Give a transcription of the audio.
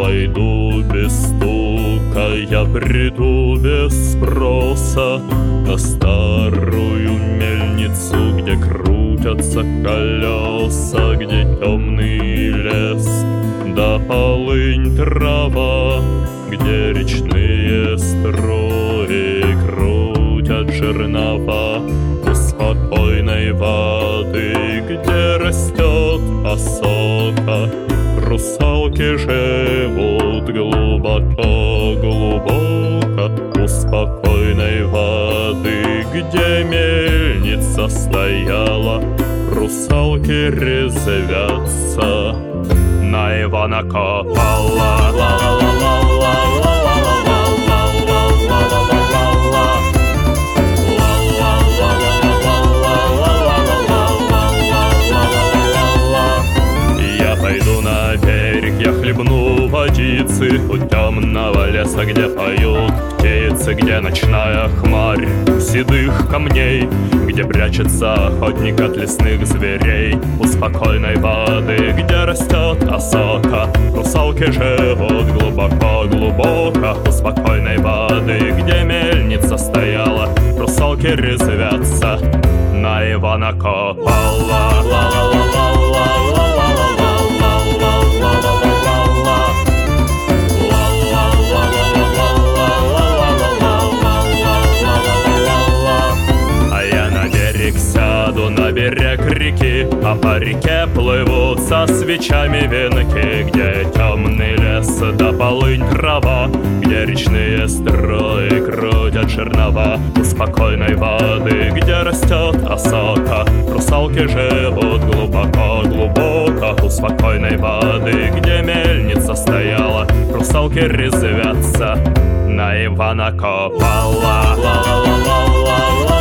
пойду без стука, я приду без спроса На старую мельницу, где крутятся колеса Где темный лес, да полынь трава Где речные строи крутят жернова У спокойной воды, где растет осока Русалки живут глубоко-глубоко У спокойной воды, где мельница стояла. Русалки резвятся на Ивана Копала Я водицы У темного леса, где поют птицы Где ночная хмарь седых камней Где прячется охотник от лесных зверей У спокойной воды, где растет осока. Русалки живут глубоко-глубоко У спокойной воды, где мельница стояла. Русалки резвятся на Ивана Копала реки А по реке плывут со свечами венки Где темный лес да полынь трава Где речные строи крутят жернова У спокойной воды, где растет осока Русалки живут глубоко-глубоко У спокойной воды, где мельница стояла Русалки резвятся на Ивана Копала. Ла-ла-ла-ла-ла-ла.